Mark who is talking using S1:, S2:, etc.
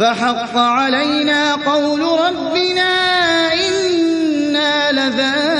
S1: فحق علينا قول ربنا إنا لذائقون